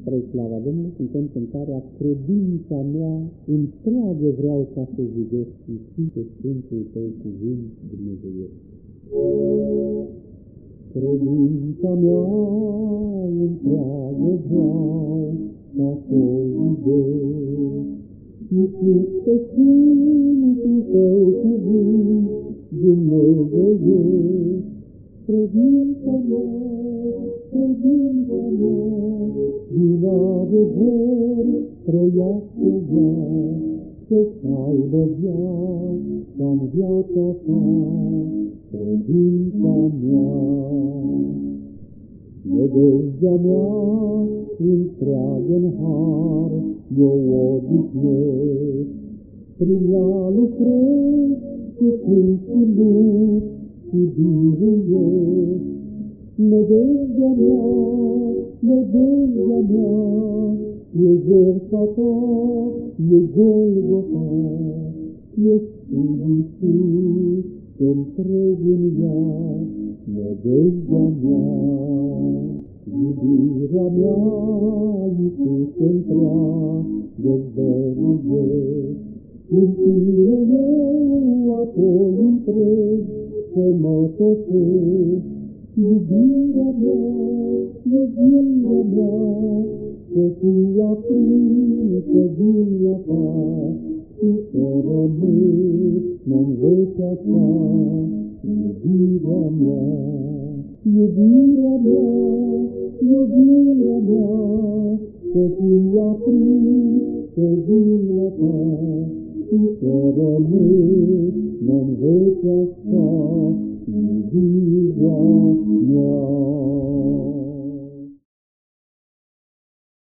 Spre slava Domnului cântăm cântarea Credința mea întreagă vreau ca să judesc Iisuse Sfântul Tău cuvânt Dumnezeu. Credința mea întreagă vreau ca să judesc Iisuse Sfântul Tău cuvânt Dumnezeu. Credința mea, adevăr trăiască ea, să-ți aibă viața în viața ta, credința mea. Nădejdea mea întreagă în har, eu o dihnesc, prin ea lucrez și când și lupt și biruiesc. Nădejdea mea, nădejdea mea, e jertfa ta, e Golgota, e Iisus, întreg în ea, nădejdea mea. Iubirea mea, Iisus întreagă, dezvăluiesc, în tine eu apoi întreg, să mă tăcesc, Iubirea mea, iubirea mea, să fie aprinsă vinia ta și să rămâi în vecea ta, iubirea mea. Iubirea mea, iubirea